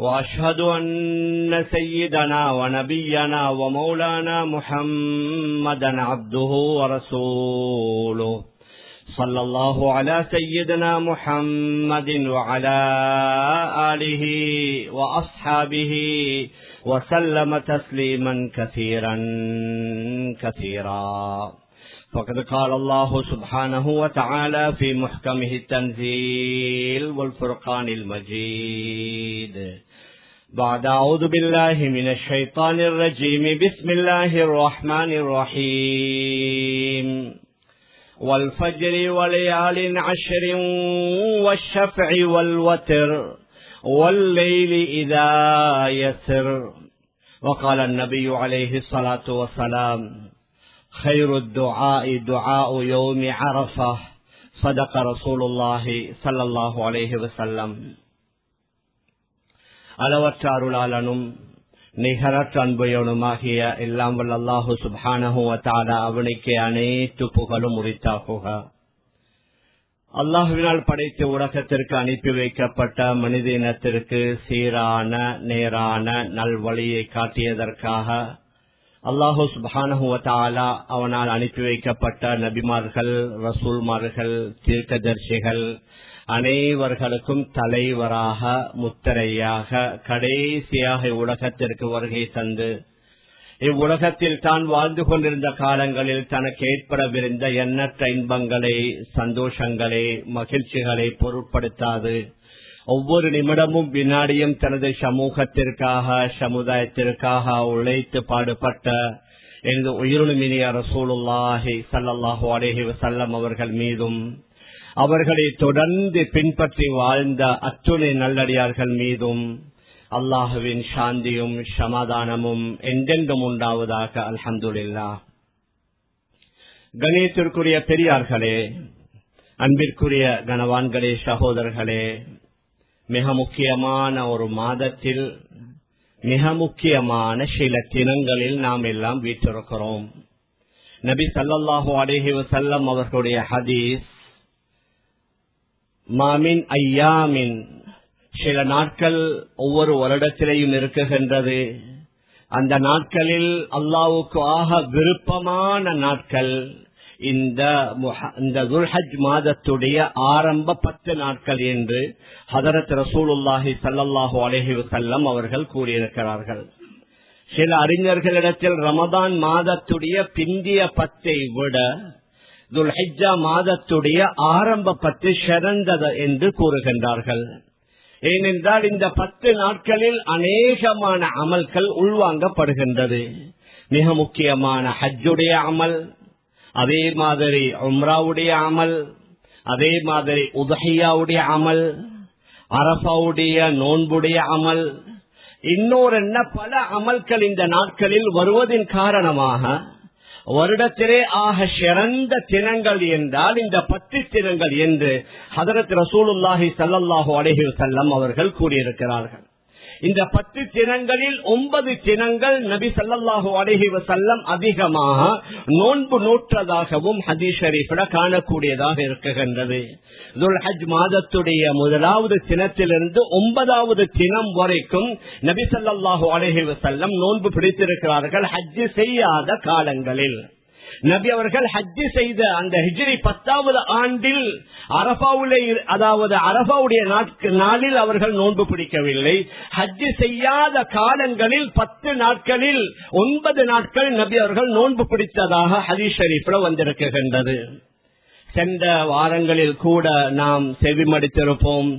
وأشهد أن سيدنا ونبينا ومولانا محمدا عبده ورسوله. صلى الله على سيدنا محمد وعلى آله وأصحابه وسلم تسليما كثيرا كثيرا. فقد قال الله سبحانه وتعالى في محكمه التنزيل والفرقان المجيد. بعد أعوذ بالله من الشيطان الرجيم. بسم الله الرحمن الرحيم. والفجر وليال عشر والشفع والوتر والليل إذا يسر. وقال النبي عليه الصلاة والسلام خير الدعاء دعاء يوم عرفة. صدق رسول الله صلى الله عليه وسلم. அளவற்ற அருளாளனும் நிகரற்ற அன்பையனுமாகிய எல்லாம் வல்ல அல்லாஹு சுபானஹுவத்தாலா அவனுக்கு அனைத்து புகழும் உரித்தாகுக. அல்லாஹுவினால் படைத்த உலகத்திற்கு அனுப்பி வைக்கப்பட்ட மனித இனத்திற்கு சீரான நேரான நல்வழியை காட்டியதற்காக அல்லாஹு சுபானஹுவத்தாலா அவனால் அனுப்பி வைக்கப்பட்ட நபிமார்கள் ரசூல்மார்கள் தீர்க்கதர்சிகள் அனைவர்களுக்கும் தலைவராக முத்திரையாக கடைசியாக உலகத்திற்கு வருகை தந்து இவ்வுலகத்தில் தான் வாழ்ந்து கொண்டிருந்த காலங்களில் தனக்கு ஏற்படவிருந்த எண்ணற்ற இன்பங்களை சந்தோஷங்களை மகிழ்ச்சிகளை பொருட்படுத்தாது. ஒவ்வொரு நிமிடமும் வினாடியும் தனது சமூகத்திற்காக சமுதாயத்திற்காக உழைத்து பாடுபட்ட எனது உயிரினுமினிய ரசூலுல்லாஹி சல்லாஹூ அலேஹி வசல்லம் அவர்கள் மீதும் அவர்களை தொடர்ந்து பின்பற்றி வாழ்ந்த அத்துணை நல்லடியார்கள் மீதும் அல்லாஹுவின் சாந்தியும் சமாதானமும் எங்கெங்கும் உண்டாவதாக அல்ஹந்துல்லா கணேத்திற்குரிய பெரியார்களே அன்பிற்குரிய கனவான்களே சகோதரர்களே மிக முக்கியமான ஒரு மாதத்தில் மிக முக்கியமான சில தினங்களில் நாம் எல்லாம் வீட்டிருக்கிறோம் நபி சல்லாஹூ அலேஹி வசல்லம் அவர்களுடைய ஹதீஸ் மாமின் ஐயாமின். சில நாட்கள் ஒவ்வொரு வருடத்திலேயும் இருக்குகின்றது. அந்த நாட்களில் அல்லாவுக்கு ஆக விருப்பமான நாட்கள் இந்த இந்த துல்ஹஜ் மாதத்துடைய ஆரம்ப பத்து நாட்கள் என்று ஹதரத் ரசூலுல்லாஹி சல்லாஹு அலஹி வசல்லம் அவர்கள் கூறியிருக்கிறார்கள். சில அறிஞர்களிடத்தில் ரமதான் மாதத்துடைய பிந்திய பத்தை விட துல்ஹிஜா மாதத்துடைய ஆரம்ப பத்து சிறந்தது என்று கூறுகின்றார்கள். ஏனென்றால் இந்த பத்து நாட்களில் அநேகமான அமல்கள் உள்வாங்கப்படுகின்றது. மிக முக்கியமான ஹஜ்ஜுடைய அமல் அதே மாதிரி உம்ராவுடைய அமல் அதே மாதிரி உதஹியாவுடைய அமல் அரபாவுடைய நோன்புடைய அமல் இன்னொரு என்ன பல அமல்கள் இந்த நாட்களில் வருவதின் காரணமாக வருடத்திலே ஆக சிறந்த தினங்கள் என்றால் இந்த பத்து தினங்கள் என்று ஹதரத் ரசூலுல்லாஹி சல்லாஹூ அலஹி செல்லம் அவர்கள் கூறியிருக்கிறார்கள். இந்த பத்து தினங்களில் ஒன்பது தினங்கள் நபி சல்லாஹூ அலஹி வசல்லம் அதிகமாக நோன்பு நூற்றதாகவும் ஹதீஸ் கூட காணக்கூடியதாக இருக்குகின்றது ஹஜ் மாதத்துடைய முதலாவது தினத்திலிருந்து ஒன்பதாவது தினம் வரைக்கும் நபி சல்லாஹூ அலஹி வசல்லம் நோன்பு பிடித்திருக்கிறார்கள் ஹஜ்ஜு செய்யாத காலங்களில். நபி அவர்கள் ஹஜ் செய்த அந்த ஹிஜ்ரி பத்தாவது ஆண்டில் அரபாவுலே அதாவது அரபாவுடைய நாளில் அவர்கள் நோன்பு பிடிக்கவில்லை. ஹஜ்ஜி செய்யாத காலங்களில் பத்து நாட்களில் ஒன்பது நாட்கள் நபி அவர்கள் நோன்பு பிடித்ததாக ஹதீஸ் ஷரீஃபில் வந்திருக்கின்றது. சென்ற வாரங்களில் கூட நாம் செவிமடித்திருப்போம்.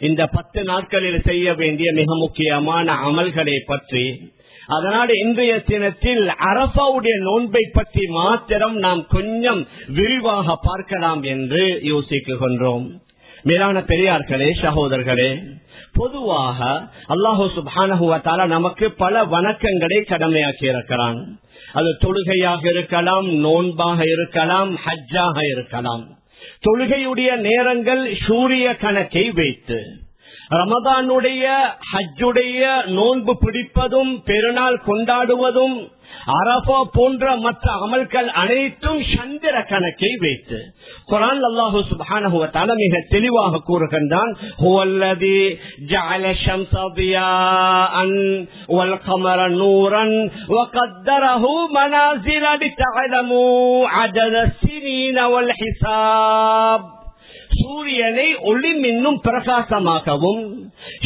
இந்த பத்து நாட்களில் செய்ய வேண்டிய மிக முக்கியமான அமல்களை பற்றி அதனால் இன்றைய தினத்தில் அரபாவுடைய நோன்பை பற்றி மாத்திரம் நாம் கொஞ்சம் விரிவாக பார்க்கலாம் என்று யோசிக்கின்றோம் மேலான பெரியார்களே சகோதரர்களே பொதுவாக அல்லாஹு சுபானஹுவத்தால நமக்கு பல வணக்கங்களை கடமையாக்கி இருக்கிறான். அது தொழுகையாக இருக்கலாம் நோன்பாக இருக்கலாம் ஹஜ்ஜாக இருக்கலாம். தொழுகையுடைய நேரங்கள் சூரிய கணக்கை வைத்து. ரமதானுடைய ஹஜ்ஜுடைய நோன்பு பிடிப்பதும் பெருநாள் கொண்டாடுவதும் அரபா போன்ற மற்ற அமல்கள் அனைத்தும் சந்திர கணக்கை வைத்து குரான் அல்லாஹு சுபான மிக தெளிவாக கூறுகின்றான் மனாசில் அடித்தகதமூ அஜத சிறீன சூரியனை ஒளி மின்னும் பிரகாசமாகவும்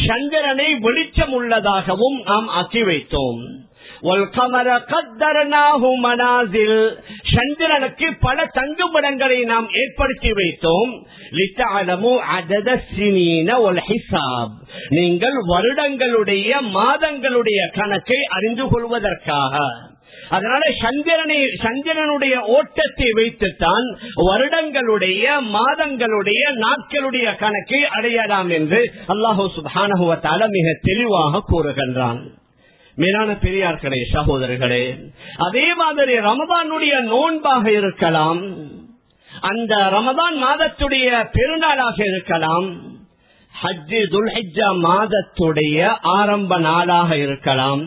சந்திரனை வெளிச்சம் உள்ளதாகவும் நாம் ஆக்கி வைத்தோம். சந்திரனுக்கு பல தங்குமிடங்களை நாம் ஏற்படுத்தி வைத்தோம். நீங்கள் வருடங்களுடைய மாதங்களுடைய கணக்கை அறிந்து கொள்வதற்காக. அதனால சந்திரனை சந்திரனுடைய ஓட்டத்தை வைத்துத்தான் வருடங்களுடைய மாதங்களுடைய நாட்களுடைய கணக்கை அடையலாம் என்று அல்லாஹூ சுபானகுவத்தால மிக தெளிவாக கூறுகின்றான். மேலான பெரியார்களே சகோதரர்களே அதே மாதிரி ரமதானுடைய நோன்பாக இருக்கலாம் அந்த ரமதான் மாதத்துடைய பெருநாளாக இருக்கலாம் ஹஜ்ஜு துல்ஹா மாதத்துடைய ஆரம்ப நாளாக இருக்கலாம்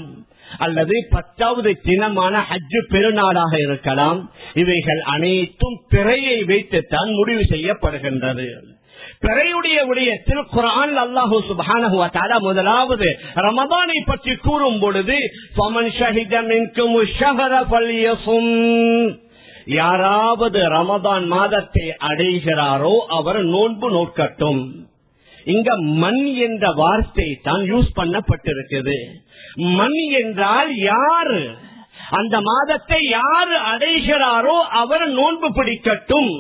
அல்லது பத்தாவது தினமான ஹஜ்ஜு பெருநாளாக இருக்கலாம். இவைகள் அனைத்தும் பிறையை வைத்துத்தான் முடிவு செய்யப்படுகின்றது. பிறையுடைய விடயத்தில் குரான் அல்லாஹூ சுபானகுவத்தால முதலாவது ரமதானை பற்றி கூறும் பொழுது யாராவது ரமதான் மாதத்தை அடைகிறாரோ அவர் நோன்பு நோக்கட்டும். இங்க மண் என்ற வார்த்தை தான் யூஸ் பண்ணப்பட்டிருக்குது. மண் என்றால் யார்? அந்த மாதத்தை யார் அடைகிறாரோ அவர் நோன்பு பிடிக்கட்டும்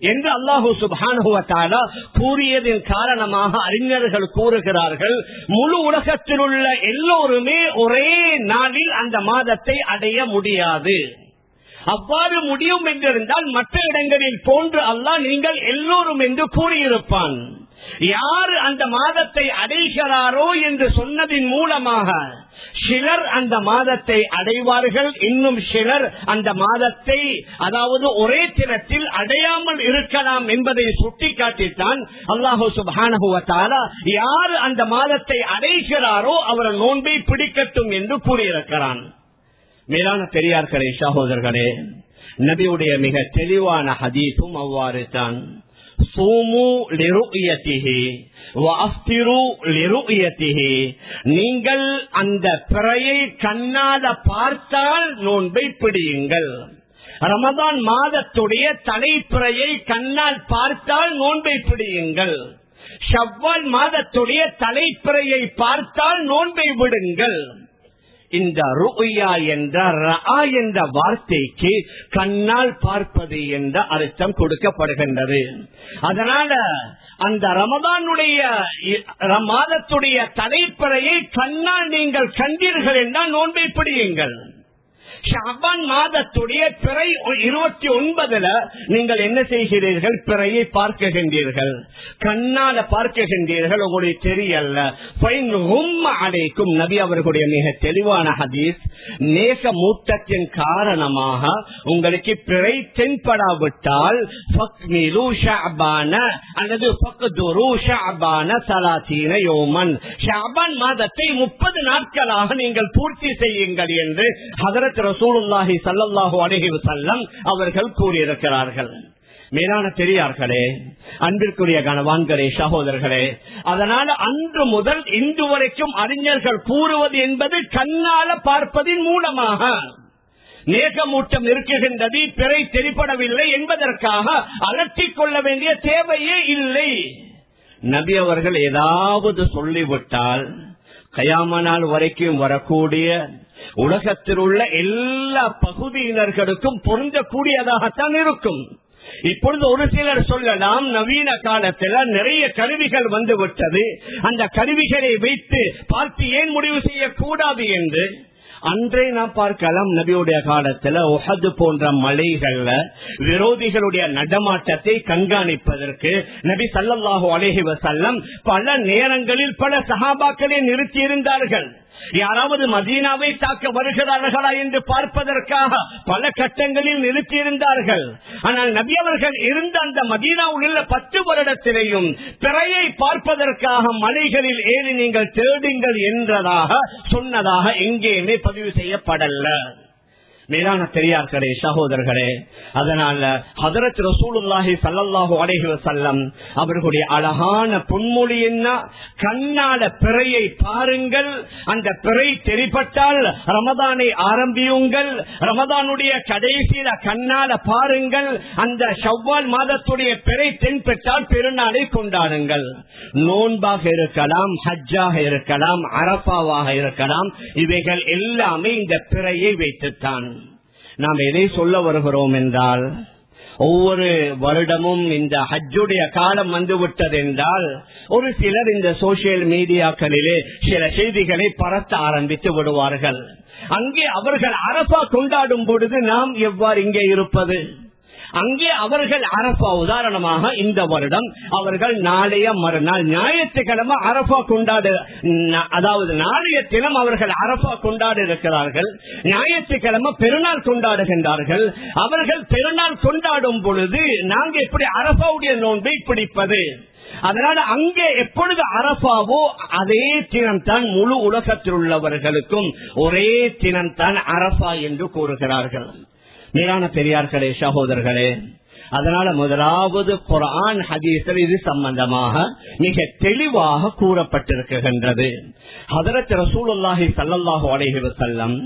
என்று அல்லாஹூ சுபானுவத்தாலா கூறியதன் காரணமாக அறிஞர்கள் கூறுகிறார்கள். முழு உலகத்தில் உள்ள எல்லோருமே ஒரே நாளில் அந்த மாதத்தை அடைய முடியாது. அவ்வாறு முடியும் என்றிருந்தால் மற்ற இடங்களில் போன்று அல்லாஹ் நீங்கள் எல்லோரும் என்று கூறியிருப்பான். யார் அந்த மாதத்தை அடைகிறாரோ என்று சொன்னதின் மூலமாக சிலர் அந்த மாதத்தை அடைவார்கள் இன்னும் சிலர் அந்த மாதத்தை அதாவது ஒரே தினத்தில் அடையாமல் இருக்கலாம் என்பதை சுட்டிக்காட்டித்தான் அல்லாஹோ சுபானுவத்தாலா யார் அந்த மாதத்தை அடைகிறாரோ அவர் நோன்பை பிடிக்கட்டும் என்று கூறியிருக்கிறான். மேலான பெரியார்களே சகோதரர்களே நபியுடைய மிக தெளிவான ஹதீஸும் அவ்வாறு தான் நீங்கள் அந்த பிறையை கண்ணால பார்த்தால் நோன்பை பிடியுங்கள். ரமதான் மாதத்துடைய தலைப்பிறையை கண்ணால் பார்த்தால் நோன்பை பிடியுங்கள். ஷவ்வால் மாதத்துடைய தலைப்பிறையை பார்த்தால் நோன்பை விடுங்கள். இந்த ருயா என்ற ரா என்ற வார்த்தைக்கு கண்ணால் பார்ப்பது என்ற அர்த்தம் கொடுக்கப்படுகின்றது. அதனால அந்த ரமதானுடைய மாதத்துடைய தலைப்பறையை கண்ணால் நீங்கள் கண்டீர்கள் என்றால் நோன்பை பிடியுங்கள். ஷாபான் மாதத்துடைய பிறை இருபத்தி ஒன்பதுல நீங்கள் என்ன செய்கிறீர்கள்? பிறையை பார்க்குகின்றீர்கள். கண்ணால பார்க்குகின்றீர்கள். உங்களுடைய தெரியல்ல. அடைக்கும் நபி அவர்களுடைய மிக தெளிவான ஹதீஸ். நேச மூத்தத்தின் காரணமாக உங்களுக்கு பிறை தென்படாவிட்டால் அல்லது மாதத்தை முப்பது நாட்களாக நீங்கள் பூர்த்தி செய்யுங்கள் என்று ஹதரத் ரசூலுல்லாஹி சல்லாஹூ அலஹி வசல்லம் அவர்கள் கூறியிருக்கிறார்கள். மேலான பெரியார்களே அன்பிற்குரிய கனவான்களே சகோதரர்களே அதனால அன்று முதல் இன்று வரைக்கும் அறிஞர்கள் கூறுவது என்பது கண்ணால பார்ப்பதின் மூலமாக நேகமூட்டம் இருக்குகின்றது பிறை தெரிப்படவில்லை என்பதற்காக அலட்டிக் கொள்ள வேண்டிய தேவையே இல்லை. நபி அவர்கள் ஏதாவது சொல்லிவிட்டால் கயாம நாள் வரைக்கும் வரக்கூடிய உலகத்தில் உள்ள எல்லா பகுதியினர்களுக்கும் பொருந்தக்கூடியதாகத்தான் இருக்கும். இப்பொழுது ஒரு சிலர் சொல்லலாம் நவீன காலத்தில் நிறைய கருவிகள் வந்து விட்டது அந்த கருவிகளை வைத்து பார்த்து ஏன் முடிவு செய்யக்கூடாது என்று? அன்றே நாம் பார்க்கலாம் நபியுடைய காலத்துல உஹது போன்ற மலைகள்ல விரோதிகளுடைய நடமாட்டத்தை கண்காணிப்பதற்கு நபி சல்லாஹூ அலேஹி வசல்லம் பல நேரங்களில் பல சகாபாக்களை நிறுத்தி இருந்தார்கள் யாராவது மதீனாவை தாக்க வருகிறார்களா என்று பார்ப்பதற்காக பல கட்டங்களில் நிறுத்தியிருந்தார்கள். ஆனால் நபி அவர்கள் இருந்த அந்த மதீனாவில் உள்ள பத்து வருடத்திலேயும் பிறையை பார்ப்பதற்காக மலைகளில் ஏறி நீங்கள் தேடுங்கள் என்றதாக சொன்னதாக எங்கேயுமே பதிவு செய்யப்படல. மேலான பெரியார்களே சகோதரர்களே அதனால ஹதரத் ரசூலுல்லாஹி சல்லல்லாஹு அலைஹி வஸல்லம் அவர்களுடைய அழகான பொன்மொழி என்ன கண்ணால பிறையை பாருங்கள். அந்த பிறை தெரிப்பட்டால் ரமதானை ஆரம்பியுங்கள். ரமதானுடைய கடைசியில கண்ணால பாருங்கள். அந்த செவ்வால் மாதத்துடைய பிறை தென்பெற்றால் பெருநாளை கொண்டாடுங்கள். நோன்பாக இருக்கலாம் ஹஜ்ஜாக இருக்கலாம் அரப்பாவாக இருக்கலாம். இவைகள் எல்லாமே இந்த பிறையை வைத்துத்தான். நாம் எதை சொல்ல வருகிறோம் என்றால் ஒவ்வொரு வருடமும் இந்த ஹஜ்ஜுடைய காலம் வந்துவிட்டது என்றால் ஒரு சிலர் இந்த சோசியல் மீடியாக்களிலே சில செய்திகளை பரத்த ஆரம்பித்து விடுவார்கள். அங்கே அவர்கள் அரபா கொண்டாடும் பொழுது நாம் எவ்வாறு இங்கே இருப்பது? அங்கே அவர்கள் அரபா உதாரணமாக இந்த வருடம் அவர்கள் நாளைய மறுநாள் ஞாயிற்றுக்கிழமை அரபா கொண்டாடு அதாவது நாளைய தினம் அவர்கள் அரபா கொண்டாட இருக்கிறார்கள் ஞாயிற்றுக்கிழமை பெருநாள் கொண்டாடுகின்றார்கள். அவர்கள் பெருநாள் கொண்டாடும் பொழுது நாங்கள் எப்படி அரபாவுடைய நோன்பை பிடிப்பது? அதனால அங்கே எப்பொழுது அரபாவோ அதே தினம்தான் முழு உலகத்தில் உள்ளவர்களுக்கும் ஒரே தினம்தான் அரபா என்று கூறுகிறார்கள். மேலான பெரியார்களே சகோதரர்களே அதனால முதலாவது குரான் ஹதீஸில் இது சம்பந்தமாக மிக தெளிவாக கூறப்பட்டிருக்கின்றது. ஹதரத் ரசூலுல்லாஹி சல்லல்லாஹு அலைஹி செல்லம்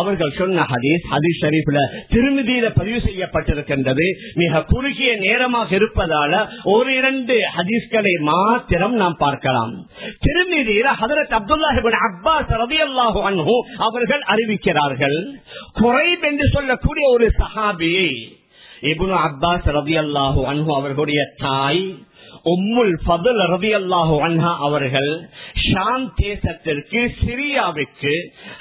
அவர்கள் சொன்ன ஹதீஸ் ஹதீஸ் ஷரீஃப்ல திருமதியில பதிவு செய்யப்பட்டிருக்கின்றது. மிக குறுகிய நேரமாக இருப்பதால ஒரு இரண்டு ஹதீஸ்களை மாத்திரம் நாம் பார்க்கலாம். திருமதியில ஹதரத் அப்துல்லாஹிபின் அப்பாஸ் ரதியல்லாஹு அன்ஹு அவர்கள் அறிவிக்கிறார்கள் குறைப் என்று சொல்லக்கூடிய ஒரு சஹாபியை இபுனு அப்பாஸ் ரவி அல்லாஹு அன்ஹு அவர்களுடைய தாய் உம்முல் பதுல் ரவி அல்லாஹு அன்ஹா அவர்கள் ஷாம் தேசத்திற்கு சிரியாவிற்கு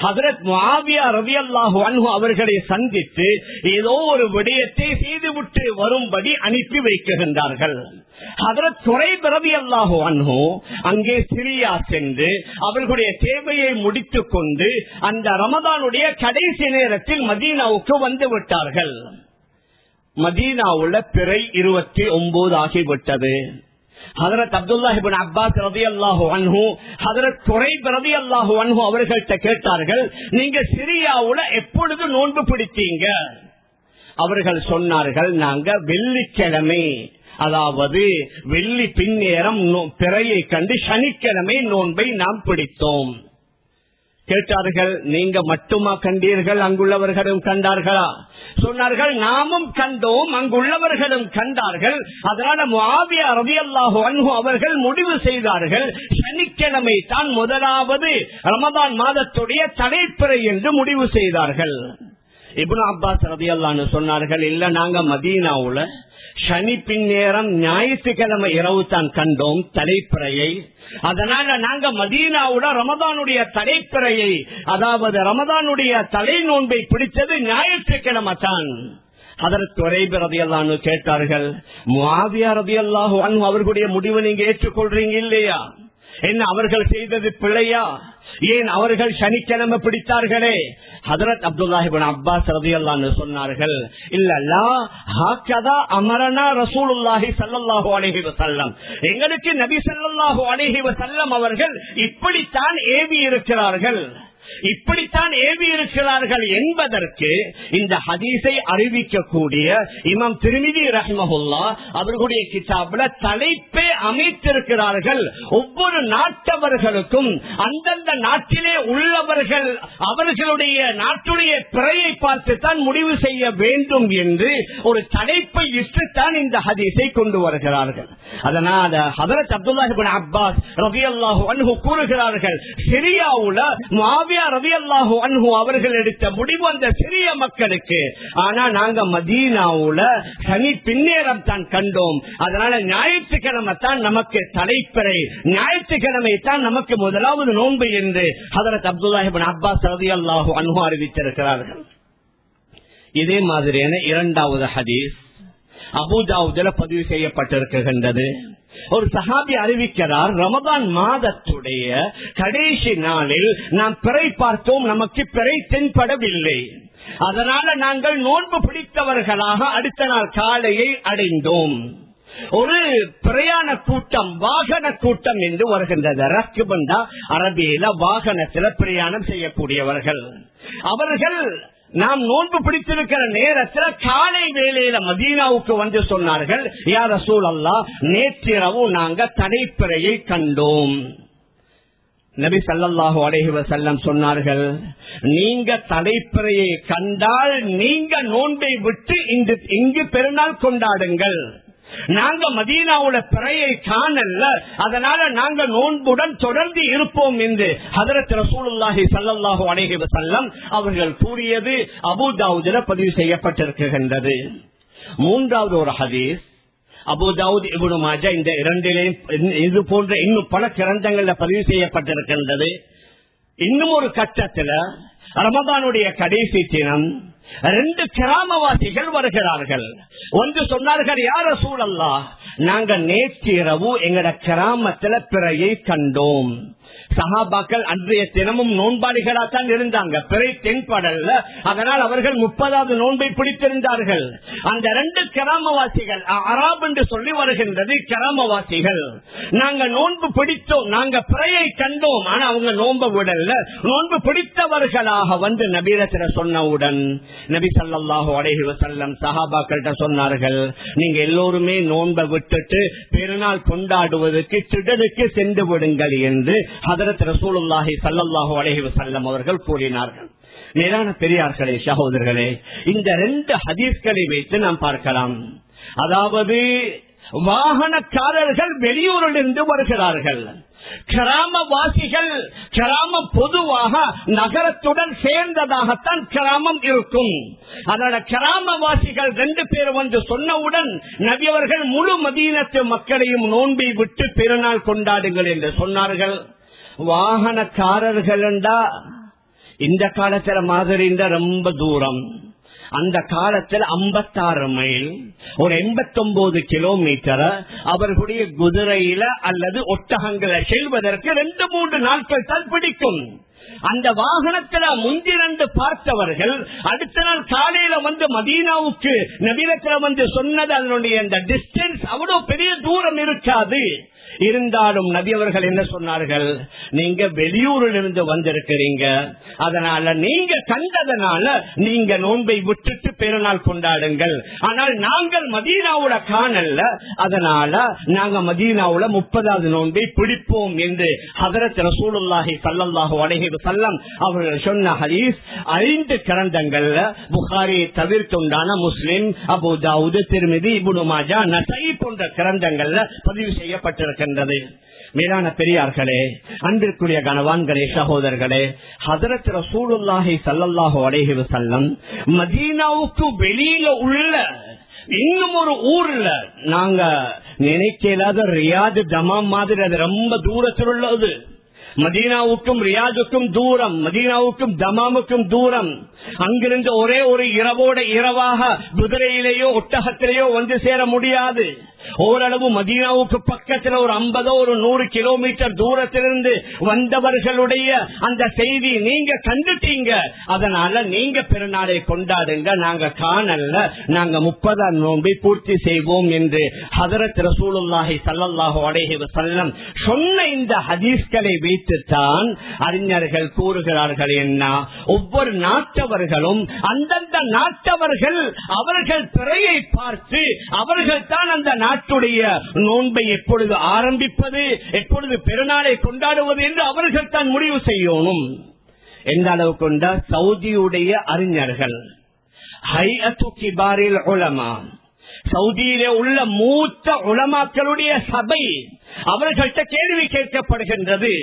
ஹதரத் மாவியா ரவி அல்லாஹு அன்ஹு அவர்களை சந்தித்து ஏதோ ஒரு விடயத்தை செய்துவிட்டு வரும்படி அனுப்பி வைக்கின்றார்கள். ஹதரத் துறைப் ரவி அல்லாஹு அன்ஹு அங்கே சிரியா சென்று அவர்களுடைய தேவையை முடித்துக் கொண்டு அந்த ரமதானுடைய கடைசி நேரத்தில் மதீனாவுக்கு வந்து விட்டார்கள். மதீனாவுள்ள பிறை இருபத்தி ஒன்பது ஆகிவிட்டது. ஹதரத் அப்துல்லாஹிபின் அப்பாஸ் ரதி அல்லாஹு அன்ஹு ஹதரத் துறை ரதி அல்லாஹு அன்ஹு அவர்கள்ட்ட கேட்டார்கள் நீங்க சிரியாவுல எப்பொழுது நோன்பு பிடித்தீங்க? அவர்கள் சொன்னார்கள் நாங்க வெள்ளிக்கிழமை அதாவது வெள்ளி பின்னேரம் பிறையை கண்டு சனிக்கிழமை நோன்பை நாம் பிடித்தோம். கேட்டார்கள் நீங்க மட்டுமா கண்டீர்கள்? அங்குள்ளவர்களும் கண்டார்களா? சொன்னார்கள் நாமும் கண்டோம் அங்குள்ளவர்களும் கண்டார்கள். அதனால மாவியா ரலியல்லாஹு அன்ஹு அவர்கள் முடிவு செய்தார்கள் சனிக்கிழமை தான் முதலாவது ரமதான் மாதத்துடைய தடைப்பிறை என்று முடிவு செய்தார்கள். இபுன் அப்பாஸ் ரதியல்லான்னு சொன்னார்கள் இல்ல நாங்க மதீனாவுல சனி பின்னேரம் ஞாயிற்றுக்கிழமை இரவு தான் கண்டோம் தலைப்பிறையை அதனால நாங்க மதீனாவோட ரமதானுடைய தலைப்பிறையை அதாவது ரமதானுடைய தலை நோன்பை பிடிச்சது ஞாயிற்றுக்கிழமை தான். அதற்கு ஒரேபி ரதியல்லான்னு கேட்டார்கள் முவாவியா ரதியல்லாஹு அவர்களுடைய முடிவை நீங்க ஏற்றுக்கொள்றீங்க இல்லையா? என்ன அவர்கள் செய்தது பிழையா? ஏன் அவர்கள் சனிக்கிழமை பிடித்தார்களே? ஹதரத் அப்துல்லாஹிபின் அப்பாஸ் ரதியல்லான்னு சொன்னார்கள் இல்லல்லா ஹாக்கதா அமரனா ரசூலுல்லாஹி சல்லல்லாஹு அலைஹி வஸல்லம். எங்களுக்கு நபி சல்லாஹூ அலைஹி சல்லம் அவர்கள் இப்படித்தான் ஏவி இருக்கிறார்கள் இப்படித்தான் ஏவி இருக்கிறார்கள் என்பதற்கு இந்த ஹதீஸை அறிவிக்கக்கூடிய இமாம் திருமிதி ரஹ்மஹுல்லா அவர்களுடைய கிதாபில் தலைப்பே அமைத்திருக்கிறார்கள். ஒவ்வொரு நாட்டவர்களுக்கும் அந்தந்த நாட்டிலே உள்ளவர்கள் அவர்களுடைய நாட்டுடைய பிறையை பார்த்துத்தான் முடிவு செய்ய வேண்டும் என்று ஒரு தலைப்பை இட்டுத்தான் இந்த ஹதீஸை கொண்டு வருகிறார்கள். அதனால் ஹதரத் அப்துல்லாஹிபின் அப்பாஸ் ரவி அல்லாஹு கூறுகிறார்கள் சிரியாவுல மாவியா ரவி அல்லாஹு அன்ஹு அவர்கள் எடுத்த முடிவு அந்த சிறிய மக்களுக்கு. ஆனா நாங்க மதீனாவுல சனி பின்னேரம் தான் கண்டோம். அதனால ஞாயிற்றுக்கிழமை தான் நமக்கு தலைப்பறை. ஞாயிற்றுக்கிழமை தான் நமக்கு முதலாவது நோன்பு என்று ஹதரத் அப்துல்லாஹிபின் அப்பாஸ் ரவி அல்லாஹு அன்பு அறிவித்திருக்கிறார்கள். இதே மாதிரியான இரண்டாவது ஹதீஸ் அபுதாவுதுல பதிவு செய்யப்பட்டிருக்கின்றது. ஒரு சஹாபி அறிவிக்கிறார் ரமதான் மாதத்துடைய கடைசி நாளில் நாம் பிறை பார்த்தோம் நமக்கு பிறை தென்படவில்லை. அதனால நாங்கள் நோன்பு பிடித்தவர்களாக அடுத்த நாள் காலையை அடைந்தோம். ஒரு பிரயாண கூட்டம் வாகன கூட்டம் என்று வருகின்றது. ரக்குபண்டா அரபியில வாகனத்தில் பிரயாணம் செய்யக்கூடியவர்கள். அவர்கள் நாம் நோன்பு பிடித்திருக்கிற நேரத்தில் காலை வேலையில மதீனாவுக்கு வந்து சொன்னார்கள் யார சூழல்லா நேற்றிரவு நாங்க தடைப்பிறையை கண்டோம். நபி சல்லாஹு அலைஹி செல்லம் சொன்னார்கள் நீங்க தலைப்பிறையை கண்டால் நீங்க நோன்பை விட்டு இங்கு இங்கு பெருநாள் கொண்டாடுங்கள். நாங்க மதீனாவோட பிறையை காணல்ல அதனால நாங்க நோன்புடன் தொடர்ந்து இருப்போம் என்று ஹதரத் ரசூலுல்லாஹி சல்லாஹூ அலைஹி வசல்லம் அவர்கள் கூறியது அபுதாவுதில பதிவு செய்யப்பட்டிருக்கின்றது. மூன்றாவது ஒரு ஹதீஸ். அபுதாவுத் இபுனு மாஜா இந்த இரண்டிலேயும் இது போன்ற இன்னும் பல கிரந்தங்கள்ல பதிவு செய்யப்பட்டிருக்கின்றது. இன்னும் ஒரு கட்டத்துல ரமதானுடைய கடைசி தினம் ரெண்டு கிராமவாசிகள் வருகிறார்கள். ஒன்று சொன்னார்கள் யார சூழல்லா நாங்க நேற்றிரவு எங்கட கிராமத்துல பிறையை கண்டோம். சஹாபாக்கள் அன்றைய தினமும் நோன்பாளிகளா தான் இருந்தாங்க. பிறை தென்படல்ல. அதனால் அவர்கள் முப்பதாவது நோன்பை பிடித்திருந்தார்கள். அந்த ரெண்டு கிராமவாசிகள் அராப் என்று சொல்லி வருகின்றது கிராமவாசிகள். நாங்க நோன்பு பிடித்தோம். நாங்க பிறையை கண்டோம். ஆனா அவங்க நோன்பு விடல. நோன்பு பிடித்தவர்களாக வந்து நபீரத்திர சொன்னவுடன் நபி சல்லாஹூ அலஹி வசல்லம் சஹாபாக்கள்கிட்ட சொன்னார்கள் நீங்க எல்லோருமே நோன்பை விட்டுட்டு பெருநாள் கொண்டாடுவதற்கு திடலுக்கு சென்று விடுங்கள் என்று ஹதரத் ரசூலுல்லாஹி சல்லாஹூ அலஹி வசல்லம் அவர்கள் கூறினார்கள். மேலான பெரியார்களே சகோதரர்களே இந்த ரெண்டு ஹதீஸ்களை வைத்து நாம் பார்க்கலாம். அதாவது வாகனக்காரர்கள் வெளியூரில் இருந்து வருகிறார்கள். கிராமவாசிகள் கிராமம் பொதுவாக நகரத்துடன் சேர்ந்ததாகத்தான் கிராமம் இருக்கும். அதனால கிராமவாசிகள் ரெண்டு பேர் வந்து சொன்னவுடன் நபியவர்கள் முழு மதீனத்து மக்களையும் நோன்பை விட்டு பெருநாள் கொண்டாடுங்கள் என்று சொன்னார்கள். வாகனக்காரர்கள் இந்த காலத்துல மாதிரி ரொம்ப தூரம். அந்த காலத்தில் ஐம்பத்தாறு மைல் ஒரு எண்பத்தொன்பது கிலோமீட்டர் அவர்களுடைய குதிரையில அல்லது ஒட்டகங்களை செல்வதற்கு ரெண்டு மூன்று நாட்கள் தான் பிடிக்கும். அந்த வாகனத்துல முந்திரண்டு பார்த்தவர்கள் அடுத்த நாள் காலையில வந்து மதீனாவுக்கு நவீனத்துல வந்து சொன்னது அதனுடைய அந்த டிஸ்டன்ஸ் அவ்வளவு பெரிய தூரம் இருக்காது. இருந்தாலும் நபி அவர்கள் என்ன சொன்னார்கள்? நீங்க வெளியூரில் இருந்து வந்திருக்கிறீங்க. அதனால நீங்க கண்டதனால நீங்க நோன்பை விட்டுட்டு பெருநாள் கொண்டாடுங்கள். ஆனால் நாங்கள் மதீனாவோட காணல்ல. அதனால நாங்க மதீனாவுல முப்பதாவது நோன்பை பிடிப்போம் என்று ஹதரத் ரசூலுல்லாஹி சல்லாஹு அலஹி வசல்லம் அவர்கள் சொன்ன ஹரீஸ் ஐந்து கிரந்தங்கள்ல புகாரியை தவிர்த்துண்டான முஸ்லிம் அபு அபுதாவுது திருமிதி இபுனு மாஜா நசை போன்ற கிரந்தங்கள்ல பதிவு செய்யப்பட்டிருக்கின்றன. இருக்கின்றது. மேலான பெரியார்களே அன்பிற்குரிய கனவான்களே சகோதரர்களே ஹதரத் ரசூலுல்லாஹி சல்லல்லாஹு அலைஹி வஸல்லம் மதீனாவுக்கு வெளியில உள்ள இன்னும் ஒரு ஊர்ல நாங்க நினைக்கலாத ரியாது தமாம் மாதிரி அது ரொம்ப தூரத்தில் உள்ளது. மதீனாவுக்கும் ரியாஜுக்கும் தூரம் மதீனாவுக்கும் தமாமுக்கும் தூரம். அங்கிருந்து ஒரே ஒரு இரவோட இரவாக குதிரையிலேயோ ஒட்டகத்திலேயோ வந்து சேர முடியாது. ஓரளவு மதீனாவுக்கு பக்கத்தில் ஒரு ஐம்பதோ ஒரு நூறு கிலோமீட்டர் தூரத்திலிருந்து வந்தவர்களுடைய அந்த செய்தி நீங்க கண்டுட்டீங்க. அதனால நீங்க பெருநாளை கொண்டாடுங்க. நாங்க காணல்ல. நாங்க முப்பதாம் நோன்பை பூர்த்தி செய்வோம் என்று ஹதரத் ரசூலுல்லாஹி சல்லாஹு அலேஹி வசல்லம் சொன்ன இந்த ஹதீஸ்களை வைத்துத்தான் அறிஞர்கள் கூறுகிறார்கள் என்ன? ஒவ்வொரு நாட்டவர்களும் அந்தந்த நாட்டவர்கள் அவர்கள் பிறையை பார்த்து அவர்கள் தான் அந்த நாட்டுடைய நோன்பை எப்பொழுது ஆரம்பிப்பது எப்பொழுது பெருநாளை கொண்டாடுவது என்று அவர்கள் தான் முடிவு செய்யணும். எந்த அளவு கொண்ட சவுதியுடைய அறிஞர்கள் உலமா சவுதியிலே உள்ள மூத்த உலமாக்களுடைய சபை அவர்கள்ட்ட கேள்வி கேட்கப்படுகின்றது.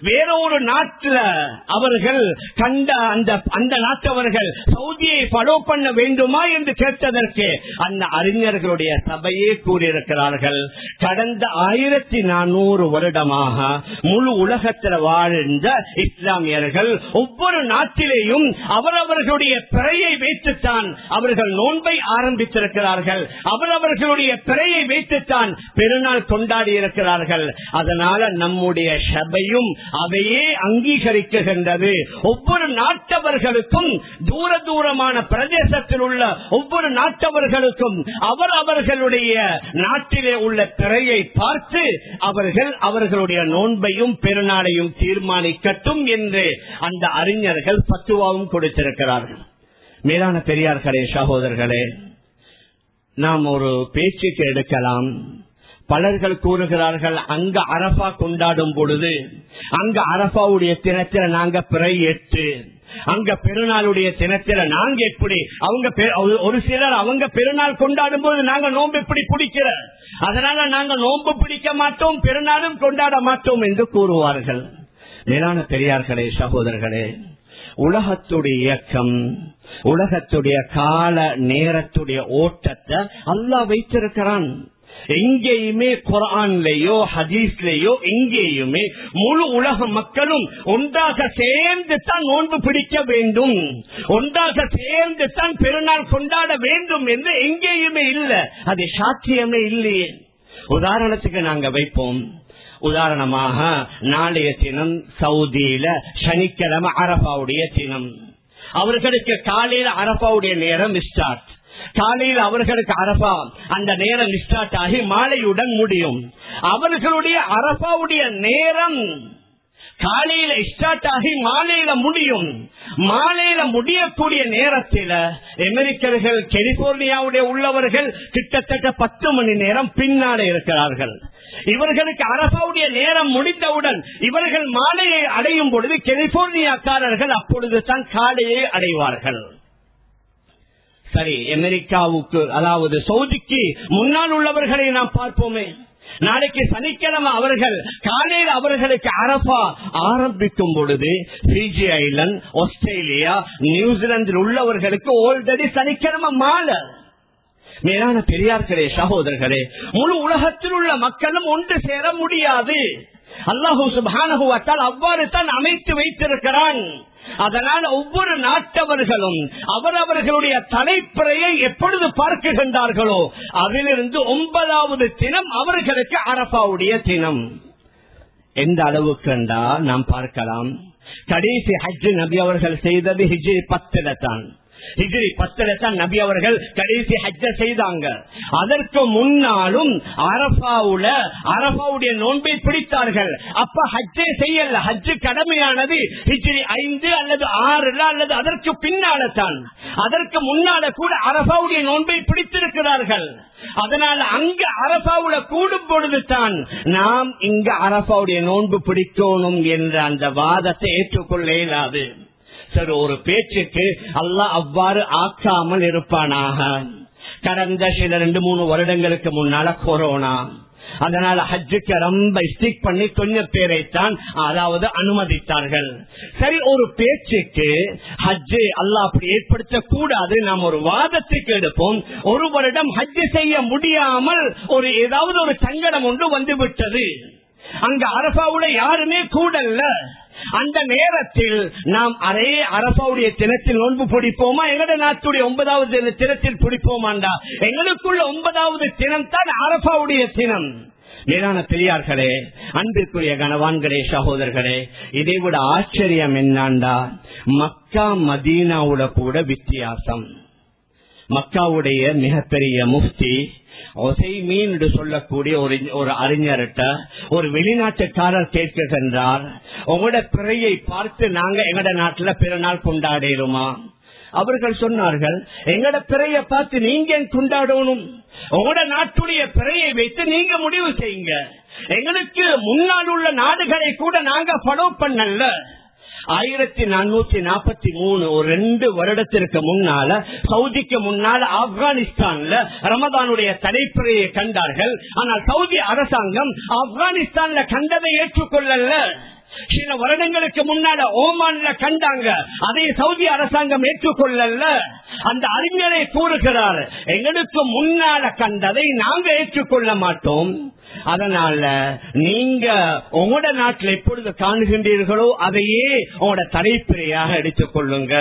வேறொரு நாட்டுல அவர்கள் கண்ட அந்த அந்த நாட்டவர்கள் சவுதியை படோ பண்ண வேண்டுமா என்று கேட்டதற்கு அந்த அறிஞர்களுடைய சபையே கூறியிருக்கிறார்கள். கடந்த ஆயிரத்தி நானூறு வருடமாக முழு உலகத்தில் வாழ்ந்த இஸ்லாமியர்கள் ஒவ்வொரு நாட்டிலேயும் அவரவர்களுடைய பிறையை வைத்துத்தான் அவர்கள் நோன்பை ஆரம்பித்திருக்கிறார்கள். அவரவர்களுடைய பிறையை வைத்துத்தான் பெருநாள் கொண்டாடி இருக்கிறார்கள் அதனால நம்முடைய சபையும் அதையே அங்கீகரிக்குகின்றது. ஒவ்வொரு நாட்டவர்களுக்கும் தூர தூரமான பிரதேசத்தில் உள்ள ஒவ்வொரு நாட்டவர்களுக்கும் அவர் அவர்களுடைய நாட்டிலே உள்ள திரையை பார்த்து அவர்கள் அவர்களுடைய நோன்பையும் பெருநாளையும் தீர்மானிக்கட்டும் என்று அந்த அறிஞர்கள் பத்துவாவும் கொடுத்திருக்கிறார்கள். மேலான பெரியார்களே சகோதரர்களே நாம் ஒரு பேச்சுக்கு எடுக்கலாம். பலர்கள் கூறுகிறார்கள் அங்க அரபா கொண்டாடும் பொழுது அங்க அரபாவுடைய தினத்தில நாங்க பிறை எட்டு அங்க பெருநாளுடைய தினத்தில நாங்க எப்படி அவங்க ஒரு சிலர் அவங்க பெருநாள் கொண்டாடும் போது நாங்க நோன்பு எப்படி பிடிக்கிற? அதனால நாங்க நோன்பு பிடிக்க மாட்டோம் பெருநாளும் கொண்டாட மாட்டோம் என்று கூறுவார்கள். மேலான பெரியார்களே சகோதரர்களே உலகத்துடைய இயக்கம் உலகத்துடைய கால நேரத்துடைய ஓட்டத்தை அல்லா வைத்திருக்கிறான். எங்கேயுமே குரான்லயோ ஹதீஸ்லயோ எங்கேயுமே முழு உலக மக்களும் ஒன்றாக சேர்ந்து தான் நோன்பு பிடிக்க வேண்டும். ஒன்றாக சேர்ந்து தான் பெருநாள் கொண்டாட வேண்டும் என்று எங்கேயுமே இல்லை. அது சாத்தியமே இல்லையே. உதாரணத்துக்கு நாங்க வைப்போம். உதாரணமாக நாளைய தினம் சவுதியில சனிக்கிழமை அரபாவுடைய தினம். அவர்களுக்கு காலையில் அரபாவுடைய நேரம் ஸ்டார்ட் காலையில் அவர்களுக்கு அரபா. அந்த நேரம் ஸ்டார்ட் ஆகி மாலையுடன் முடியும். அவர்களுடைய அரபாவுடைய நேரம் காலையில ஸ்டார்ட் ஆகி மாலையில முடியும். மாலையில முடியக்கூடிய நேரத்தில் அமெரிக்கர்கள் கெலிபோர்னியாவுடைய உள்ளவர்கள் கிட்டத்தட்ட பத்து மணி நேரம் பின்னாலே இருக்கிறார்கள். இவர்களுக்கு அரபாவுடைய நேரம் முடிந்தவுடன் இவர்கள் மாலையை அடையும் பொழுது கெலிபோர்னியாக்காரர்கள் அப்பொழுது தான் காலையை அடைவார்கள். சரி அமெரிக்காவுக்கு அதாவது சவுதிக்கு முன்னால் உள்ளவர்களை நாம் பார்ப்போமே. நாளைக்கு சனிக்கிழமை அவர்கள் காலையில் அவர்களுக்கு அரபா ஆரம்பிக்கும் பொழுது பிஜி ஐலண்ட் ஆஸ்திரேலியா நியூசிலாந்தில் உள்ளவர்களுக்கு ஆல்ரெடி சனிக்கிழமை மாலை. மேலான பெரியார்களே சகோதரர்களே முழு உலகத்தில் உள்ள மக்களும் ஒன்று சேர முடியாது. அல்லாஹூ சுபானகுவத்தால் அவ்வாறு தான் அமைத்து வைத்திருக்கிறான். அதனால் ஒவ்வொரு நாட்டவர்களும் அவரவர்களுடைய தலைப்பிறையை எப்பொழுது பார்க்குகின்றார்களோ அதிலிருந்து ஒன்பதாவது தினம் அவர்களுக்கு அரபாவுடைய தினம். எந்த அளவுக்கு என்றா நாம் பார்க்கலாம். கடைசி ஹஜ் நபி அவர்கள் செய்தது ஹிஜி பத்துல தான். ஹிஜ்ரி பத்துல தான் நபி அவர்கள் கடைசி ஹஜ்ஜ செய்தாங்க. அதற்கு முன்னாலும் அரபாவுல அரபாவுடைய நோன்பை பிடித்தார்கள். அப்ப ஹஜ்ஜே செய்யல. ஹஜ்ஜு கடமையானது ஹிஜ்ரி ஐந்து அல்லது ஆறுல அல்லது அதற்கு பின்னால தான் அதற்கு முன்னால கூட அரபாவுடைய நோன்பை பிடித்திருக்கிறார்கள். அதனால அங்க அரபாவுல கூடும் பொழுதுதான் நாம் இங்க அரபாவுடைய நோன்பு பிடிக்கணும் என்ற அந்த வாதத்தை ஏற்றுக்கொள்ள இயலாது சரி ஒரு பேச்சுக்கு அல்லாஹ் அவ்வாறு ஆக்காமல் இருப்பானாக? கடந்த சில ரெண்டு மூணு வருடங்களுக்கு முன்னால கொரோனா. அதனால ஹஜ்ஜுக்கு ரொம்ப ஸ்டிக் பண்ணி கொஞ்சம் பேரைத்தான் அதாவது அனுமதித்தார்கள். சரி ஒரு பேச்சுக்கு ஹஜ்ஜு அல்ல அப்படி ஏற்படுத்த கூடாது நாம் ஒரு வாதத்துக்கு எடுப்போம் ஒரு வருடம் ஹஜ்ஜு செய்ய முடியாமல் ஒரு ஏதாவது ஒரு சங்கடம் ஒன்று வந்து விட்டது அங்க அரபாவுல யாருமே கூடல்ல அந்த நேரத்தில் நாம் அரே அரபாவுடைய தினத்தில் நோன்பு பிடிப்போமா? எங்களுடைய நாட்டுடைய ஒன்பதாவது தினத்தில் பிடிப்போமாண்டா? எங்களுக்குள்ள ஒன்பதாவது தினம் தான் அரபாவுடைய தினம். மேலான பெரியார்களே அன்பிற்குரிய கனவான்களே சகோதரர்களே இதை விட ஆச்சரியம் என்னாண்டா? மக்கா மதீனாவோட கூட வித்தியாசம். மக்காவுடைய மிகப்பெரிய முஃப்தி ஒசைமீன் என்று சொல்லக்கூடிய ஒரு ஒரு அறிஞர்கிட்ட ஒரு வெளிநாட்டுக்காரர் கேட்கின்றார் உங்களோட பிறையை பார்த்து நாங்க எங்கட நாட்டுல பிறநாள் கொண்டாடிடுமா? அவர்கள் சொன்னார்கள் எங்கட பிறைய பார்த்து நீங்க கொண்டாடணும்? உங்களோட நாட்டுடைய பிறையை வைத்து நீங்க முடிவு செய்யுங்க. எங்களுக்கு முன்னால் உள்ள நாடுகளை கூட நாங்க ஃபாலோ பண்ணல. ஆயிரத்தி நானூத்தி நாற்பத்தி மூணு ஒரு ரெண்டு வருடத்திற்கு முன்னால சவுதிக்கு முன்னால ஆப்கானிஸ்தான்ல ரமதானுடைய தடைப்புறையை கண்டார்கள். ஆனால் சவுதி அரசாங்கம் ஆப்கானிஸ்தான்ல கண்டதை ஏற்றுக்கொள்ளல. சில வருடங்களுக்கு முன்னால ஓமான்ல கண்டாங்க. அதை சவுதி அரசாங்கம் ஏற்றுக்கொள்ளல. அந்த அறிஞரை கூறுகிறார் எங்களுக்கு முன்னால கண்டதை நாங்க ஏற்றுக்கொள்ள மாட்டோம். அதனால நீங்க உங்களோட நாட்டில் எப்பொழுது காணுகின்றீர்களோ அதையே உங்களோட தலைப்பிரையாக எடுத்துக் கொள்ளுங்க.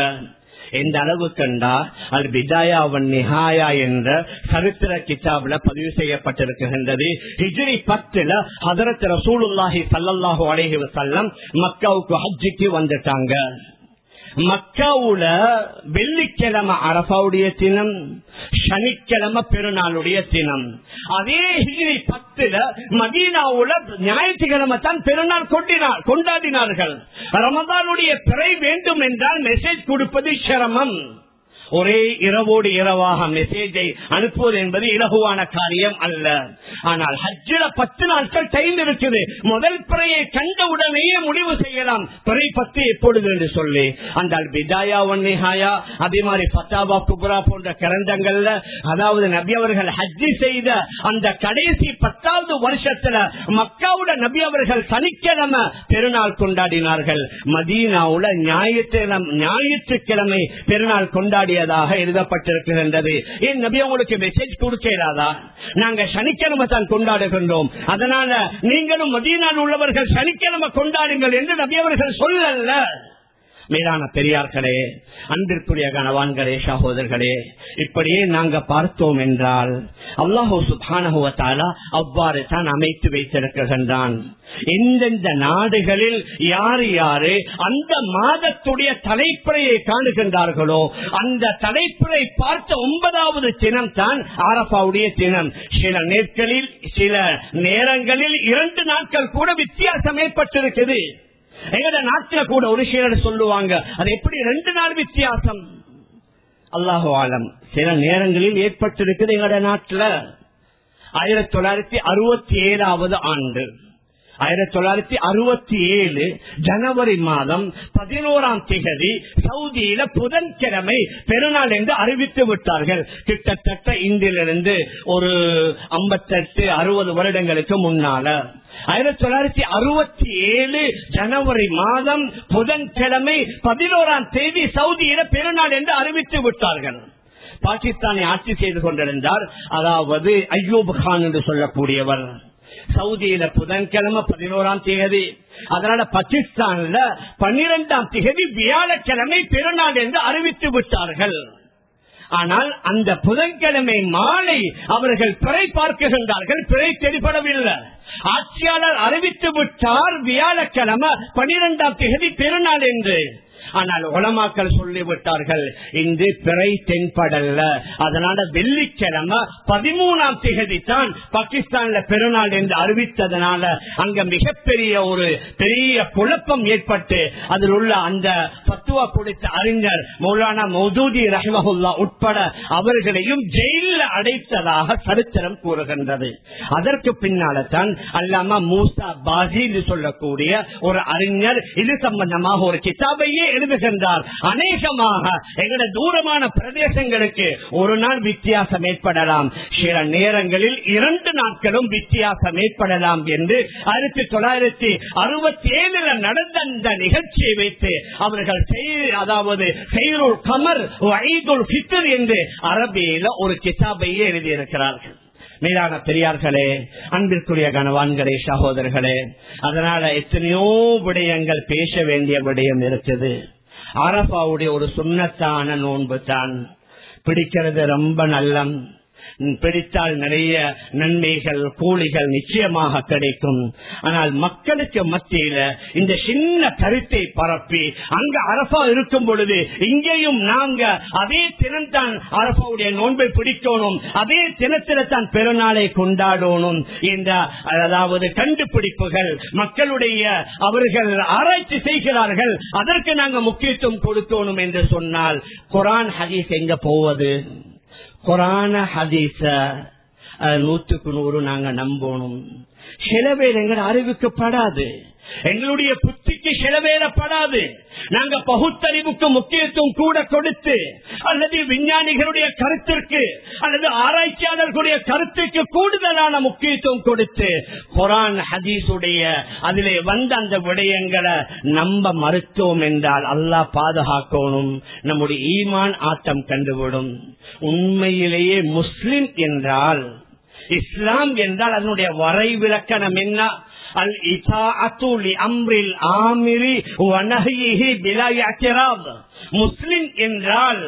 எந்த அளவு கண்டா அல் பிதாயா அவன் நிஹாயா என்ற சரித்திர கிதாபில் பதிவு செய்யப்பட்டிருக்கின்றது. ஹிஜ்ரி பத்துல ஹதரத் ரசூலுல்லாஹி சல்லாஹூ அலேஹி வசல்லம் மக்காவுக்கு ஹஜ்ஜிக்கு வந்துட்டாங்க. மக்காவுல வெள்ளிக்கிழமை அரபாவுடைய தினம் சனிக்கிழமை பெருநாளுடைய தினம். அதே ஹிஜ்ரி பத்துல மதீனாவுல ஞாயிற்றுக்கிழமை தான் பெருநாள் கொண்டினார் கொண்டாடினார்கள். ரமதானுடைய பிறை வேண்டும் என்றால் மெசேஜ் கொடுப்பது சிரமம். ஒரே இரவோடு இரவாக மெசேஜை அனுப்புவது என்பது இலகுவான காரியம் அல்ல. ஆனால் ஹஜ்ஜில பத்து நாட்கள் டைம் இருக்குது. முதல் பிறையை கண்ட உடனேயே முடிவு செய்யலாம். பிறை பத்து எப்பொழுது என்று சொல்லி. அந்த பிதாயா ஒன்னிஹாயா அதே மாதிரி பத்தாபா குபுரா போன்ற கிரந்தங்கள்ல அதாவது நபி அவர்கள் ஹஜ்ஜி செய்த அந்த கடைசி பத்தாவது வருஷத்துல மக்காவுட நபி அவர்கள் சனிக்கிழமை பெருநாள் கொண்டாடினார்கள். மதீனாவுல ஞாயிற்றுக்கிழமை ஞாயிற்றுக்கிழமை பெருநாள் கொண்டாடி வேண்டியதாக எழுதப்பட்டிருக்கின்றது. என் நபி உங்களுக்கு மெசேஜ் கொடுக்கிறாரா நாங்க சனிக்கிழமை தான் கொண்டாடுகின்றோம். அதனால நீங்களும் மதியநாள் உள்ளவர்கள் சனிக்கிழமை கொண்டாடுங்கள் என்று நபி அவர்கள் சொல்லல. மேலான பெரியார்களே அன்பிற்குரிய கணவான்களே சகோதரர்களே இப்படியே நாங்க பார்த்தோம் என்றால் அல்லாஹோ சுபானகுவத்தாலா அவ்வாறு தான் அமைத்து வைத்திருக்கின்றான். எந்தெந்த நாடுகளில் யாரு யாரு அந்த மாதத்துடைய தலைப்புறையை காணுகின்றார்களோ அந்த தலைப்புறை பார்த்த ஒன்பதாவது தினம் தான் ஆரப்பாவுடைய தினம். சில நேர்களில் சில நேரங்களில் இரண்டு நாட்கள் கூட வித்தியாசம் ஏற்பட்டிருக்குது. எங்கட நாட்டில் கூட ஒரு சிலர் சொல்லுவாங்க அது எப்படி ரெண்டு நாள் வித்தியாசம்? அல்லாஹு ஆலம் சில நேரங்களில் ஏற்பட்டிருக்குது எங்கட நாட்டில். ஆயிரத்தி தொள்ளாயிரத்தி அறுபத்தி ஏழாவது ஆண்டு. ஆயிரத்தி தொள்ளாயிரத்தி அறுபத்தி ஏழு ஜனவரி மாதம் பதினோராம் திகதி சவுதியில புதன்கிழமை பெருநாள் என்று அறிவித்து விட்டார்கள். கிட்டத்தட்ட இன்றிலிருந்து ஒரு ஐம்பத்தெட்டு அறுபது வருடங்களுக்கு முன்னால. ஆயிரத்தி தொள்ளாயிரத்தி அறுபத்தி ஏழு ஜனவரி மாதம் புதன்கிழமை பதினோராம் தேதி சவுதியில பெருநாள் என்று அறிவித்து விட்டார்கள். பாகிஸ்தானை ஆட்சி செய்து கொண்டிருந்தார். அதாவது அய்யூப் கான் என்று சொல்லக்கூடியவர். சவுதியில புதன்கிழமை பதினோராம் தேதி. அதனால பாகிஸ்தான்ல பன்னிரெண்டாம் தேதி வியாழக்கிழமை பெருநாள் என்று அறிவித்து விட்டார்கள். ஆனால் அந்த புதன்கிழமை மாலை அவர்கள் பிறை பார்க்கின்றார்கள் பிறை தெளிப்படவில்லை ஆட்சியாளர் அறிவித்து விட்டார் வியாழக்கிழமை பனிரெண்டாம் தேதி பெருநாள் என்று. ஆனால் உலமாக்கள் சொல்லிவிட்டார்கள் இன்று பிறை தென்படல்ல. அதனால வெள்ளிக்கிழமை பதிமூணாம் திகதி தான் பாகிஸ்தான்ல பெருநாள் என்று அறிவித்ததனால அங்க மிகப்பெரிய ஒரு பெரிய குழப்பம் ஏற்பட்டு அதில் உள்ள அந்த பத்துவா கொடுத்த அறிஞர் மௌலானா மௌதூதி ரஹ்மஹுல்லா உட்பட அவர்களையும் ஜெயில அடைத்ததாக சரித்திரம் கூறுகின்றது. அதற்கு பின்னால தான் அல்லாம மூசா பாசி என்று சொல்லக்கூடிய ஒரு அறிஞர் இது சம்பந்தமாக ஒரு கிதாபையே எழுதுகின்றார் அநேகமாக எங்களோட தூரமான பிரதேசங்களுக்கு ஒரு நாள் வித்தியாசம் ஏற்படலாம். சில நேரங்களில் இரண்டு நாட்களும் வித்தியாசம் ஏற்படலாம் என்று ஆயிரத்தி தொள்ளாயிரத்தி அறுபத்தி ஏழுல நடந்த அந்த நிகழ்ச்சியை வைத்து அவர்கள் அதாவது செயலுள் கமர் ஐதுல் ஃபித்தர் என்று அரபியில ஒரு கிதாபையே எழுதியிருக்கிறார்கள். மேலான பெரியார்களே அன்பிற்குரிய கனவான்களே சகோதரர்களே அதனால எத்தனையோ விடயங்கள் பேச வேண்டிய விடயம் இருக்குது. அரபாவுடைய ஒரு சுண்ணத்தான நோன்பு தான் பிடிக்கிறது ரொம்ப நல்லம். பிடித்தால் நிறைய நன்மைகள் கூலிகள் நிச்சயமாக கிடைக்கும். ஆனால் மக்களுக்கு மத்தியில இந்த சின்ன கருத்தை பரப்பி அங்க அரபா இருக்கும் பொழுது இங்கேயும் நாங்க அதே தினம்தான் அரபாவுடைய நோன்பை பிடிக்கணும் அதே தினத்தில தான் பெருநாளை கொண்டாடணும் என்ற அதாவது கண்டுபிடிப்புகள் மக்களுடைய அவர்கள் ஆராய்ச்சி செய்கிறார்கள் அதற்கு நாங்க முக்கியத்துவம் கொடுக்கணும் என்று சொன்னால் குரான் ஹதீஸ் எங்க போவது? குரான ஹதீச நூற்றுக்கு நூறு நாங்க நம்பணும். சில பேர் எங்கள் அறிவிக்கப்படாது. எங்களுடைய புத்திக்கு சில படாது. நாங்க பகுத்தறிவுக்கு முக்கியத்துவம் கூட கொடுத்து அல்லது விஞ்ஞானிகளுடைய கருத்திற்கு அல்லது ஆராய்ச்சியாளர்களுடைய கருத்துக்கு கூடுதலான முக்கியத்துவம் கொடுத்து குரான் ஹதீஸுடைய அதிலே வந்த அந்த விடயங்களை நம்ப மறுத்தோம் என்றால் அல்லாஹ் பாதுகாக்கணும். நம்முடைய ஈமான் ஆட்டம் கண்டுவிடும். உண்மையிலேயே முஸ்லிம் என்றால் இஸ்லாம் என்றால் அதனுடைய வரைவிலக்கணம் என்ன? அல் இசா அத்துலி அம்ரில் ஆமிரி வனஹிஹி பிலா முஸ்லிம் என்றால்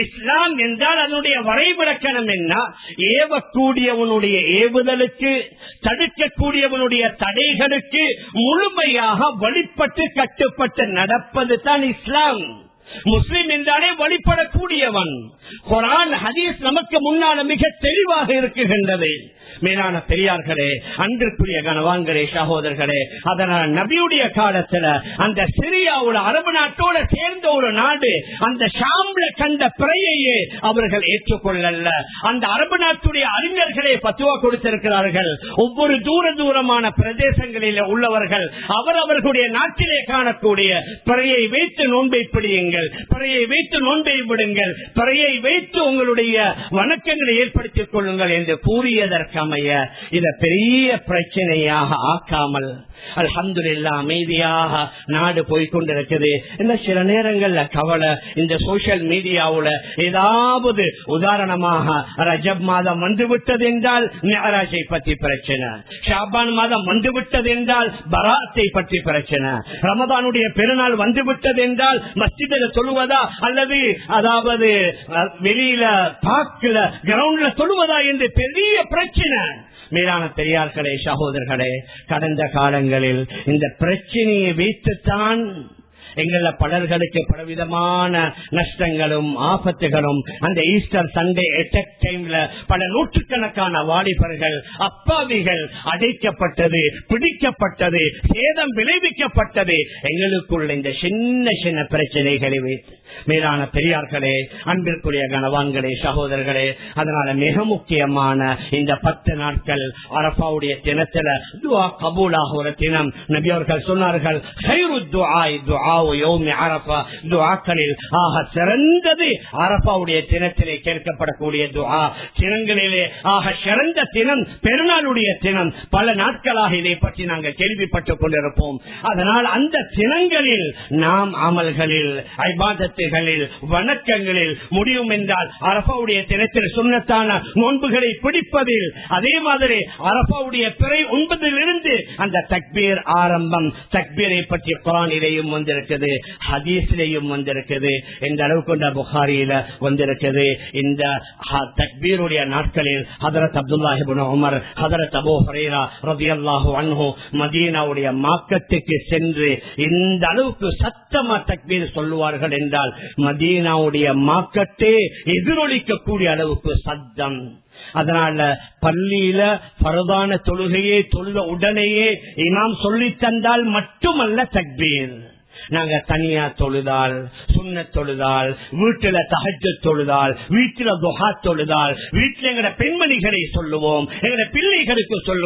இஸ்லாம் என்றால் அதனுடைய வரைவிலக்கணம் என்ன? ஏவக்கூடியவனுடைய ஏவுதலுக்கு தடுக்கக்கூடியவனுடைய தடைகளுக்கு முழுமையாக வழிபட்டு கட்டுப்பட்டு நடப்பது தான் இஸ்லாம். முஸ்லிம் என்றாலே வழிபடக்கூடியவன். குரான் ஹதீஸ் நமக்கு முன்னால மிக தெளிவாக இருக்குகின்றது. மேலான பெரியார்களே அன்பிற்குரிய கனவான்களே சகோதரர்களே அதனால் நபியுடைய காலத்துல அந்த சிரியாவோட அரபு நாட்டோட சேர்ந்த ஒரு நாடு அந்த ஷாம்ல கண்ட பிறையையே அவர்கள் ஏற்றுக்கொள்ளல. அந்த அரபு நாட்டுடைய அறிஞர்களே பத்துவா கொடுத்திருக்கிறார்கள். ஒவ்வொரு தூர தூரமான பிரதேசங்களில் உள்ளவர்கள் அவர் அவர்களுடைய நாட்டிலே காணக்கூடிய பிறையை வைத்து நோன்பை பிடியுங்கள் பிறையை வைத்து நோன்பை விடுங்கள் பிறையை வைத்து உங்களுடைய வணக்கங்களை ஏற்படுத்திக் கொள்ளுங்கள் என்று கூறியதற்கு அமைய இத பெரிய பிரச்சனையாக ஆக்காமல் அல்ஹம்துலில்லா அமைதியாக நாடு போய்கொண்டிருக்குது இந்த சில நேரங்கள்ல கவலை இந்த சோசியல் மீடியாவுல ஏதாவது உதாரணமாக ரஜப் மாதம் வந்து விட்டது என்றால் மெஹராஜை பற்றி பிரச்சனை. ஷாபான் மாதம் வந்து விட்டது என்றால் பராத்தை பற்றி பிரச்சனை. ரமதானுடைய பெருநாள் வந்து விட்டது என்றால் மஸ்ஜிதில் சொல்லுவதா அல்லது அதாவது வெளியில பாக்குல கிரவுண்ட்ல சொல்லுவதா என்று பெரிய பிரச்சனை. மேலான பெரியார்களே சகோதரர்களே கடந்த காலங்களில் இந்த பிரச்சனையை வைத்துத்தான் எங்கள பலர்களுக்கு பலவிதமான நஷ்டங்களும் ஆபத்துகளும் அந்த ஈஸ்டர் சண்டே அட்டாக் டைம்ல பல நூற்றுக்கணக்கான வாலிபர்கள் அப்பாவிகள் அடைக்கப்பட்டது பிடிக்கப்பட்டது சேதம் விளைவிக்கப்பட்டது. எங்களுக்குள்ள இந்த சின்ன சின்ன பிரச்சனைகளை வைத்து மேலான பெரியார்களே அன்பிற்குரிய கனவான்களே சகோதரர்களே அதனால மிக முக்கியமான இந்த பத்து நாட்கள் அரபாவுடைய தினத்துல துவா கபூலாக ஒரு தினம். நபி அவர்கள் சொன்னார்கள் "ஹைரு ஆக சிறந்தது அரபாவுடைய தினத்திலே கேட்கப்படக்கூடிய துஆ. தினங்களிலே ஆக சிறந்த தினம் பெருநாளுடைய தினம். பல நாட்களாக இதை பற்றி நாங்கள் கேள்விப்பட்டுக் கொண்டிருப்போம். அதனால் அந்த தினங்களில் நாம் அமல்களில் ஐபாதத்துகளில் வணக்கங்களில் முடியும் என்றால் அரபாவுடைய தினத்தில் சுண்ணத்தான நோன்புகளை பிடிப்பதில் அதே மாதிரி அரபாவுடைய பிறை ஒன்பதிலிருந்து அந்த தக்பீர் ஆரம்பம் தக்பீரை பற்றி குரானிலேயும் வந்திருக்குது ஹதீஸ்லேயும் வந்திருக்குது இந்த அளவுக்கு இந்த புகாரியில வந்திருக்குது. இந்த தக்பீருடைய நாட்களில் ஹதரத் அப்துல்லாஹிபின் உமர் ஹதரத் அபோ ஹரேரா ரதியல்லாஹு அன்ஹு மதீனாவுடைய மாக்கத்துக்கு சென்று இந்த அளவுக்கு சத்தமா தக்பீர் சொல்லுவார்கள் என்றால் மதீனாவுடைய மாக்கத்தே எதிரொலிக்கக்கூடிய அளவுக்கு சத்தம். அதனால பள்ளியில பரதான தொழுகையே தொழுத உடனேயே இமாம் சொல்லித் தந்தால் மட்டுமல்ல தக்பீர். நாங்க தனியா தொழுதால் சுண்ண தொழுதால் வீட்டுல தகஜ தொழுதால் வீட்டுல துஹா தொழுதால் வீட்டுல எங்கட பெண்மணிகளை சொல்லுவோம் எங்கட பிள்ளைகளுக்கு சொல்லுவோம்.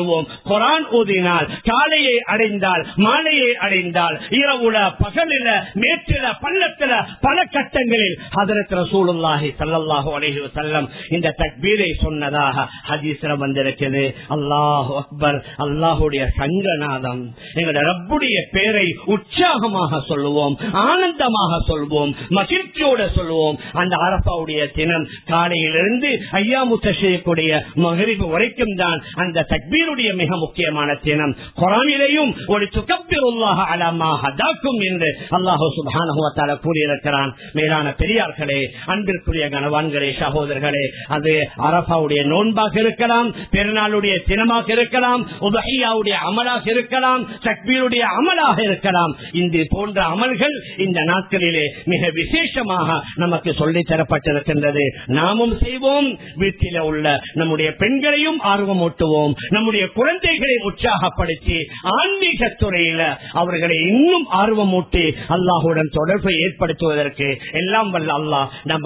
கொரான் ஊதினால் காலையை அடைந்தால் மாலையை அடைந்தால் இரவுல பகலில மேற்றில பள்ளத்துல பல கட்டங்களில் அதற்கு ரசூலுல்லாஹி ஸல்லல்லாஹு அலைஹி வஸல்லம் இந்த தக்பீரை சொன்னதாக ஹதீஸ்ல வந்திருக்கிறது. அல்லாஹ் அக்பர் அல்லாஹுடைய சங்கநாதம் எங்களுடைய ரப்புடைய பேரை உற்சாகமாக சொல்லுவோம் ஆனந்தமாக சொல்வோம் மகிழ்ச்சியோட சொல்லுவோம். அந்த அரபாவுடைய தினம் காலையிலிருந்து ஐயா செய்யக்கூடிய மகரிபு வரைக்கும் தான் அந்த தக்பீருடைய மிக முக்கியமான தினம். குரானிலேயும் ஒரு துக்கப்பிருல்லாக அலமாக தாக்கும் என்று அல்லாஹு சுபானுவத்தால கூறியிருக்கிறான். மேலான பெரியார்களே அன்பிற்குரிய கனவான்களே சகோதரர்களே அது அரபாவுடைய நோன்பாக இருக்கலாம் பெருநாளுடைய தினமாக இருக்கலாம் உபஹியாவுடைய அமலாக இருக்கலாம் தக்பீருடைய அமலாக இருக்கலாம். இந்த போன்ற அமல்கள் இந்த நாட்களிலே மிக விசேஷமாக நமக்கு சொல்லித் தரப்பட்டிருக்கின்றது. நாமும் செய்வோம். வீட்டில உள்ள நம்முடைய பெண்களையும் ஆர்வம் ஆர்வமூட்டுவோம். நம்முடைய குழந்தைகளை உற்சாகப்படுத்தி ஆன்மீக துறையில அவர்களை இன்னும் ஆர்வமூட்டி அல்லாஹுடன் தொடர்பை ஏற்படுத்துவதற்கு எல்லாம் வல்ல அல்லாஹ் நம்ம